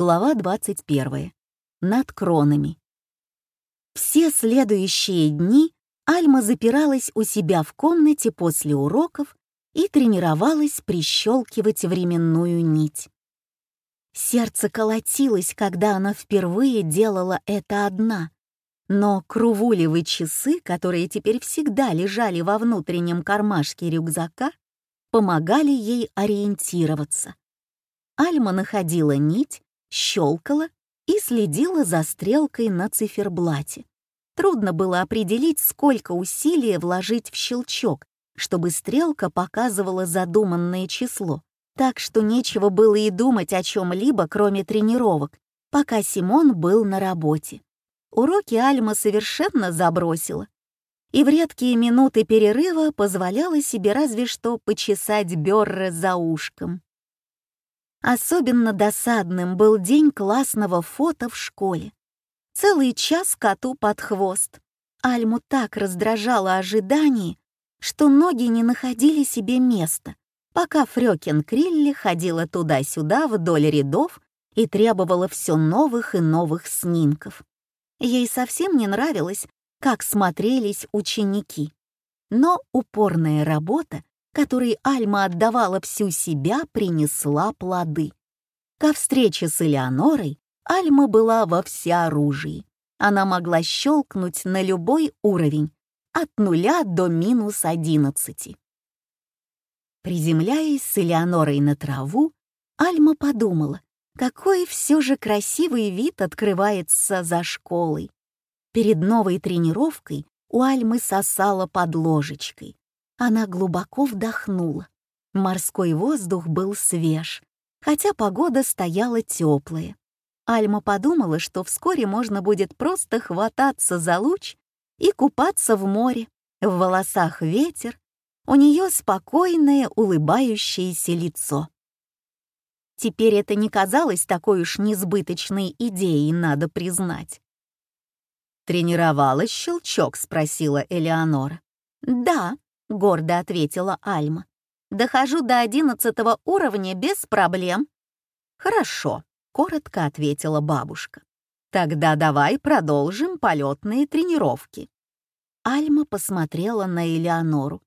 Глава 21. Над кронами. Все следующие дни Альма запиралась у себя в комнате после уроков и тренировалась прищелкивать временную нить. Сердце колотилось, когда она впервые делала это одна, но крувулевые часы, которые теперь всегда лежали во внутреннем кармашке рюкзака, помогали ей ориентироваться. Альма находила нить, щелкала и следила за стрелкой на циферблате. Трудно было определить, сколько усилия вложить в щелчок, чтобы стрелка показывала задуманное число. Так что нечего было и думать о чем-либо, кроме тренировок, пока Симон был на работе. Уроки Альма совершенно забросила. И в редкие минуты перерыва позволяла себе разве что почесать Бёрре за ушком. Особенно досадным был день классного фото в школе. Целый час коту под хвост. Альму так раздражало ожидание, что ноги не находили себе места, пока Фрёкин Крилли ходила туда-сюда вдоль рядов и требовала все новых и новых снимков. Ей совсем не нравилось, как смотрелись ученики. Но упорная работа которой Альма отдавала всю себя, принесла плоды. Ко встрече с Элеонорой Альма была во всеоружии. Она могла щелкнуть на любой уровень, от нуля до минус одиннадцати. Приземляясь с Элеонорой на траву, Альма подумала, какой все же красивый вид открывается за школой. Перед новой тренировкой у Альмы сосала под ложечкой. Она глубоко вдохнула. Морской воздух был свеж, хотя погода стояла теплая. Альма подумала, что вскоре можно будет просто хвататься за луч и купаться в море. В волосах ветер, у нее спокойное, улыбающееся лицо. Теперь это не казалось такой уж несбыточной идеей, надо признать. «Тренировалась щелчок?» — спросила Элеонора. «Да», — гордо ответила Альма. «Дохожу до одиннадцатого уровня без проблем». «Хорошо», — коротко ответила бабушка. «Тогда давай продолжим полетные тренировки». Альма посмотрела на Элеонору.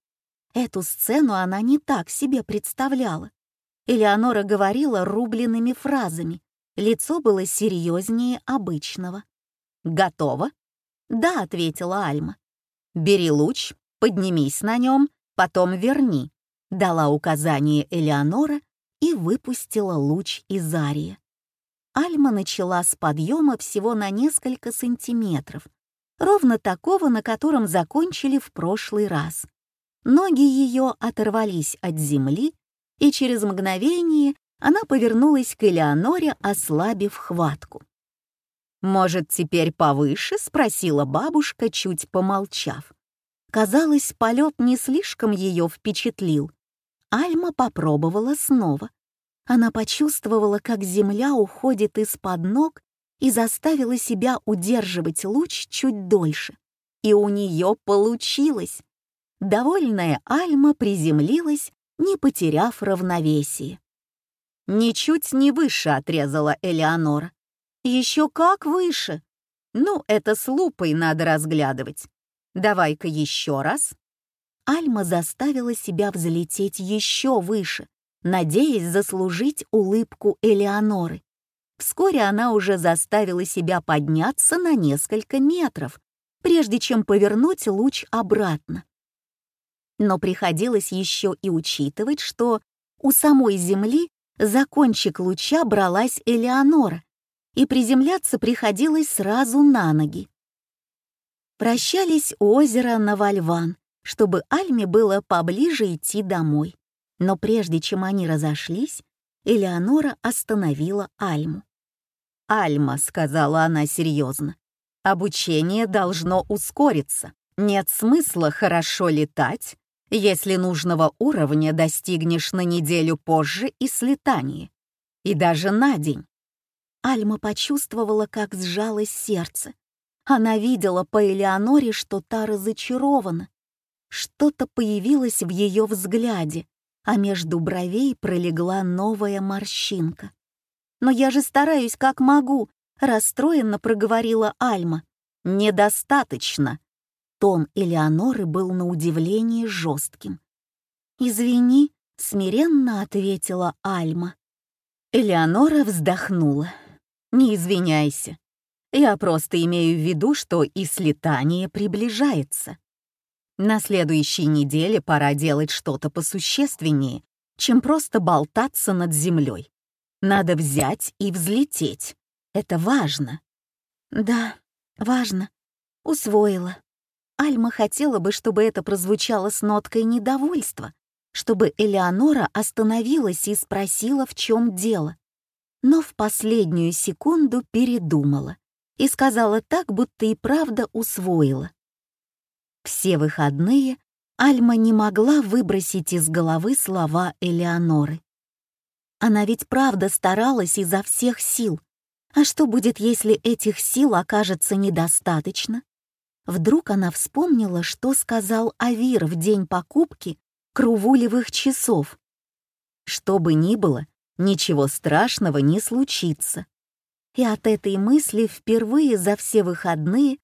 Эту сцену она не так себе представляла. Элеонора говорила рубленными фразами. Лицо было серьезнее обычного. «Готово?» «Да», — ответила Альма. «Бери луч, поднимись на нем, потом верни», — дала указание Элеонора и выпустила луч из Арии. Альма начала с подъема всего на несколько сантиметров, ровно такого, на котором закончили в прошлый раз. Ноги ее оторвались от земли, и через мгновение она повернулась к Элеоноре, ослабив хватку. «Может, теперь повыше?» — спросила бабушка, чуть помолчав. Казалось, полет не слишком ее впечатлил. Альма попробовала снова. Она почувствовала, как земля уходит из-под ног и заставила себя удерживать луч чуть дольше. И у нее получилось. Довольная Альма приземлилась, не потеряв равновесие. «Ничуть не выше», — отрезала Элеонора. «Еще как выше. Ну, это с лупой надо разглядывать. Давай-ка еще раз. Альма заставила себя взлететь еще выше, надеясь заслужить улыбку Элеоноры. Вскоре она уже заставила себя подняться на несколько метров, прежде чем повернуть луч обратно. Но приходилось еще и учитывать, что у самой Земли за кончик луча бралась Элеонора, и приземляться приходилось сразу на ноги прощались у озера Навальван, чтобы Альме было поближе идти домой. Но прежде чем они разошлись, Элеонора остановила Альму. «Альма», — сказала она серьезно, — «обучение должно ускориться. Нет смысла хорошо летать, если нужного уровня достигнешь на неделю позже и слетания, и даже на день». Альма почувствовала, как сжалось сердце. Она видела по Элеоноре, что та разочарована. Что-то появилось в ее взгляде, а между бровей пролегла новая морщинка. но я же стараюсь как могу», — расстроенно проговорила Альма. «Недостаточно». Тон Элеоноры был на удивление жестким. «Извини», — смиренно ответила Альма. Элеонора вздохнула. «Не извиняйся. Я просто имею в виду, что и слетание приближается. На следующей неделе пора делать что-то посущественнее, чем просто болтаться над землей. Надо взять и взлететь. Это важно. Да, важно. Усвоила. Альма хотела бы, чтобы это прозвучало с ноткой недовольства, чтобы Элеонора остановилась и спросила, в чем дело. Но в последнюю секунду передумала и сказала так, будто и правда усвоила. Все выходные Альма не могла выбросить из головы слова Элеоноры. Она ведь правда старалась изо всех сил. А что будет, если этих сил окажется недостаточно? Вдруг она вспомнила, что сказал Авир в день покупки крувулевых часов. Что бы ни было, ничего страшного не случится. И от этой мысли впервые за все выходные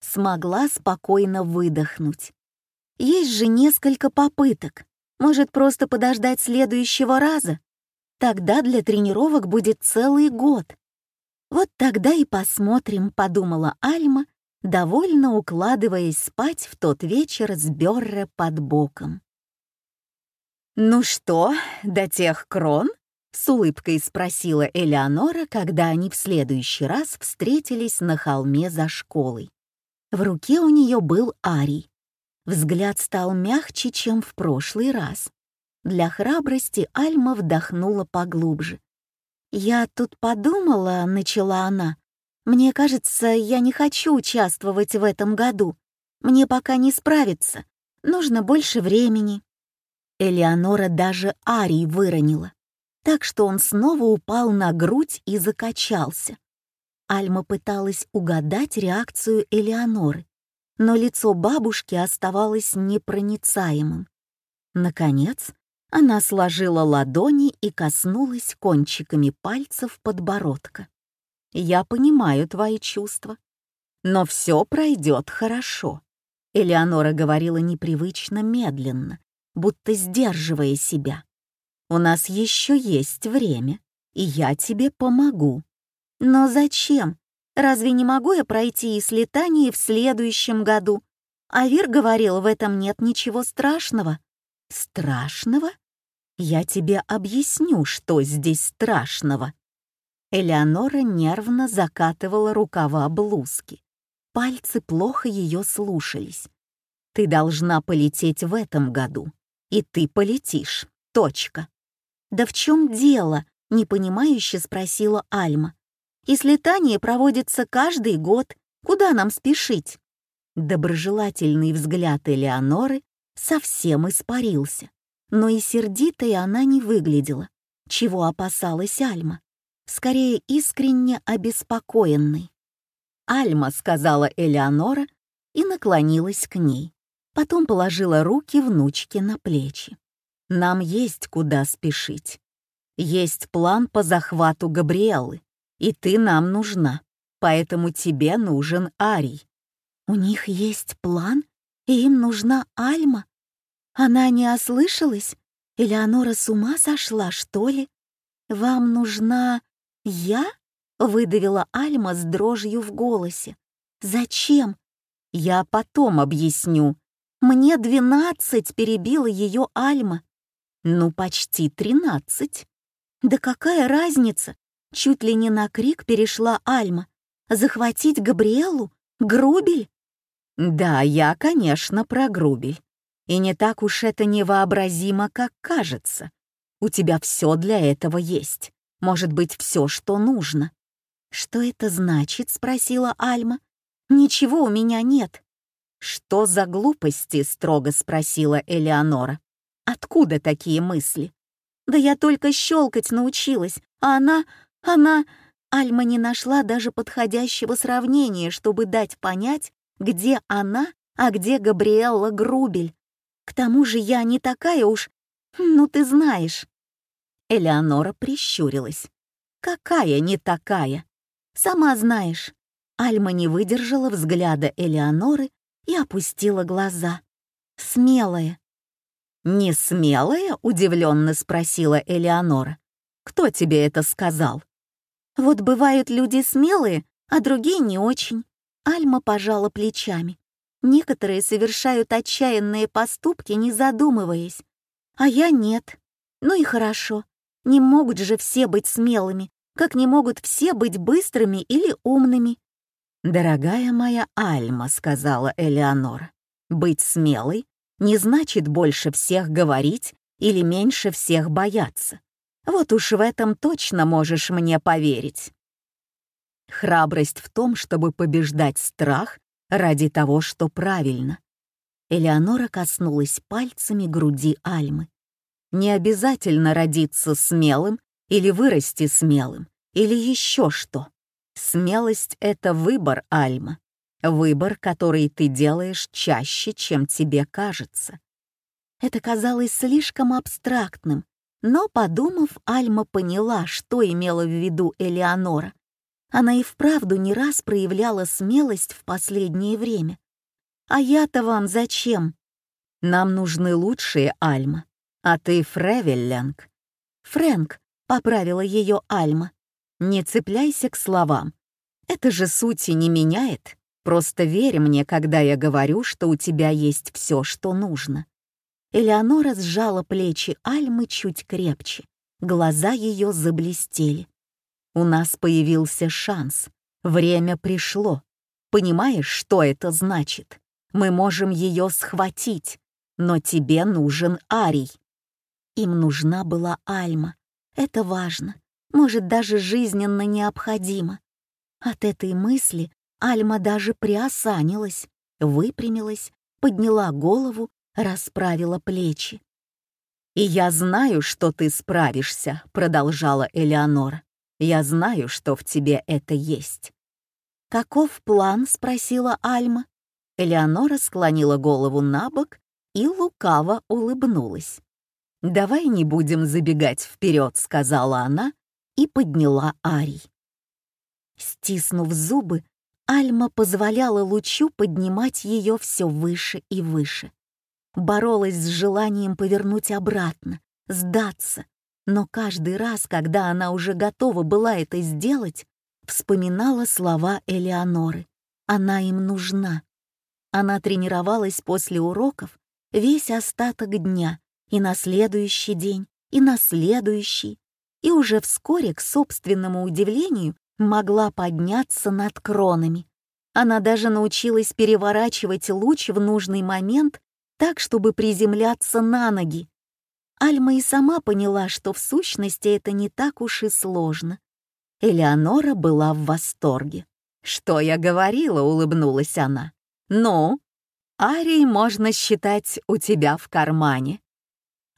смогла спокойно выдохнуть. Есть же несколько попыток. Может, просто подождать следующего раза? Тогда для тренировок будет целый год. Вот тогда и посмотрим, подумала Альма, довольно укладываясь спать в тот вечер с Бёрре под боком. «Ну что, до тех крон?» — с улыбкой спросила Элеонора, когда они в следующий раз встретились на холме за школой. В руке у нее был арий. Взгляд стал мягче, чем в прошлый раз. Для храбрости Альма вдохнула поглубже. «Я тут подумала», — начала она. «Мне кажется, я не хочу участвовать в этом году. Мне пока не справиться. Нужно больше времени». Элеонора даже Арий выронила, так что он снова упал на грудь и закачался. Альма пыталась угадать реакцию Элеоноры, но лицо бабушки оставалось непроницаемым. Наконец, она сложила ладони и коснулась кончиками пальцев подбородка. «Я понимаю твои чувства, но все пройдет хорошо», — Элеонора говорила непривычно медленно, будто сдерживая себя. «У нас еще есть время, и я тебе помогу». «Но зачем? Разве не могу я пройти и слетание в следующем году?» Авир говорил, в этом нет ничего страшного. Страшного? Я тебе объясню, что здесь страшного. Элеонора нервно закатывала рукава блузки. Пальцы плохо ее слушались. Ты должна полететь в этом году. И ты полетишь. Точка. Да в чем дело? Непонимающе спросила Альма. И слетание проводится каждый год. Куда нам спешить? Доброжелательный взгляд Элеоноры совсем испарился. Но и сердитой она не выглядела, чего опасалась Альма. Скорее, искренне обеспокоенной. «Альма», — сказала Элеонора и наклонилась к ней. Потом положила руки внучке на плечи. «Нам есть куда спешить. Есть план по захвату Габриэлы, и ты нам нужна, поэтому тебе нужен Арий». «У них есть план?» и им нужна Альма? Она не ослышалась? Элеонора с ума сошла, что ли? Вам нужна я? Выдавила Альма с дрожью в голосе. Зачем? Я потом объясню. Мне двенадцать, перебила ее Альма. Ну, почти тринадцать. Да какая разница? Чуть ли не на крик перешла Альма. Захватить Габриэлу? Грубель? Да, я, конечно, про Грубель. И не так уж это невообразимо, как кажется. У тебя все для этого есть. Может быть, все, что нужно. Что это значит? спросила Альма. Ничего у меня нет. Что за глупости? строго спросила Элеонора. Откуда такие мысли? Да я только щелкать научилась, а она, она... Альма не нашла даже подходящего сравнения, чтобы дать понять, где она, а где Габриэлла Грубель. К тому же я не такая уж... Ну, ты знаешь». Элеонора прищурилась. «Какая не такая?» «Сама знаешь». Альма не выдержала взгляда Элеоноры и опустила глаза. «Смелая». «Не смелая?» — удивленно спросила Элеонора. «Кто тебе это сказал?» «Вот бывают люди смелые, а другие не очень». Альма пожала плечами. Некоторые совершают отчаянные поступки, не задумываясь. А я нет. Ну и хорошо. Не могут же все быть смелыми, как не могут все быть быстрыми или умными. «Дорогая моя Альма», — сказала Элеонора, — «быть смелой не значит больше всех говорить или меньше всех бояться. Вот уж в этом точно можешь мне поверить». Храбрость в том, чтобы побеждать страх ради того, что правильно. Элеонора коснулась пальцами груди Альмы. Не обязательно родиться смелым или вырасти смелым, или еще что. Смелость — это выбор, Альма. Выбор, который ты делаешь чаще, чем тебе кажется. Это казалось слишком абстрактным, но, подумав, Альма поняла, что имела в виду Элеонора. Она и вправду не раз проявляла смелость в последнее время. «А я-то вам зачем?» «Нам нужны лучшие, Альма. А ты Фревеллянг». «Фрэнк», — поправила ее Альма. «Не цепляйся к словам. Это же сути не меняет. Просто верь мне, когда я говорю, что у тебя есть все, что нужно». Элеонора сжала плечи Альмы чуть крепче. Глаза ее заблестели. У нас появился шанс. Время пришло. Понимаешь, что это значит? Мы можем ее схватить, но тебе нужен Арий. Им нужна была Альма. Это важно, может, даже жизненно необходимо. От этой мысли Альма даже приосанилась, выпрямилась, подняла голову, расправила плечи. «И я знаю, что ты справишься», — продолжала Элеонора. Я знаю, что в тебе это есть». «Каков план?» — спросила Альма. Элеонора склонила голову на бок и лукаво улыбнулась. «Давай не будем забегать вперед», — сказала она и подняла Арий. Стиснув зубы, Альма позволяла лучу поднимать ее все выше и выше. Боролась с желанием повернуть обратно, сдаться, но каждый раз, когда она уже готова была это сделать, вспоминала слова Элеоноры. Она им нужна. Она тренировалась после уроков весь остаток дня, и на следующий день, и на следующий, и уже вскоре, к собственному удивлению, могла подняться над кронами. Она даже научилась переворачивать луч в нужный момент так, чтобы приземляться на ноги. Альма и сама поняла, что в сущности это не так уж и сложно. Элеонора была в восторге. «Что я говорила?» — улыбнулась она. «Ну, Арий можно считать у тебя в кармане».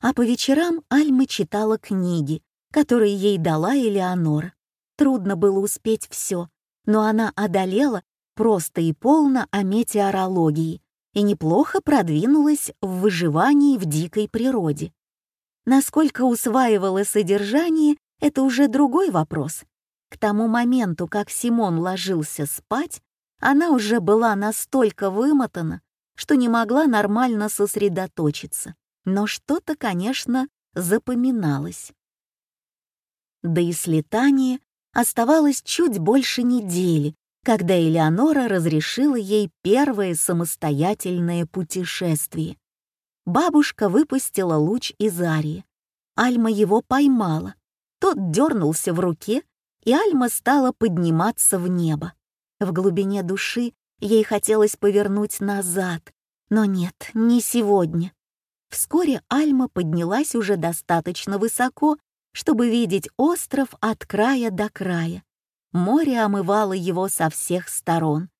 А по вечерам Альма читала книги, которые ей дала Элеонора. Трудно было успеть все, но она одолела просто и полно о метеорологии и неплохо продвинулась в выживании в дикой природе. Насколько усваивала содержание, это уже другой вопрос. К тому моменту, как Симон ложился спать, она уже была настолько вымотана, что не могла нормально сосредоточиться. Но что-то, конечно, запоминалось. Да и слетание оставалось чуть больше недели, когда Элеонора разрешила ей первое самостоятельное путешествие бабушка выпустила луч из Арии. Альма его поймала. Тот дернулся в руке, и Альма стала подниматься в небо. В глубине души ей хотелось повернуть назад, но нет, не сегодня. Вскоре Альма поднялась уже достаточно высоко, чтобы видеть остров от края до края. Море омывало его со всех сторон.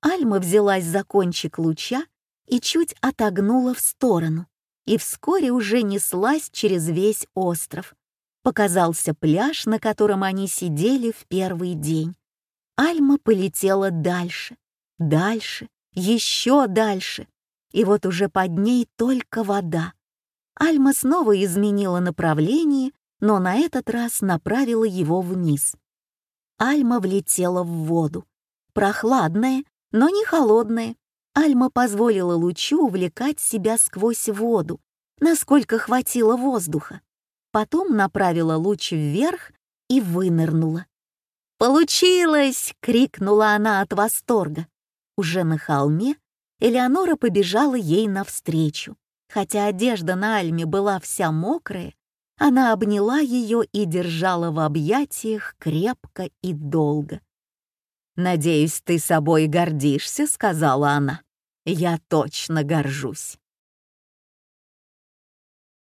Альма взялась за кончик луча и чуть отогнула в сторону, и вскоре уже неслась через весь остров. Показался пляж, на котором они сидели в первый день. Альма полетела дальше, дальше, еще дальше, и вот уже под ней только вода. Альма снова изменила направление, но на этот раз направила его вниз. Альма влетела в воду. Прохладная, но не холодная. Альма позволила лучу увлекать себя сквозь воду, насколько хватило воздуха. Потом направила луч вверх и вынырнула. «Получилось!» — крикнула она от восторга. Уже на холме Элеонора побежала ей навстречу. Хотя одежда на Альме была вся мокрая, она обняла ее и держала в объятиях крепко и долго. «Надеюсь, ты собой гордишься», — сказала она. «Я точно горжусь».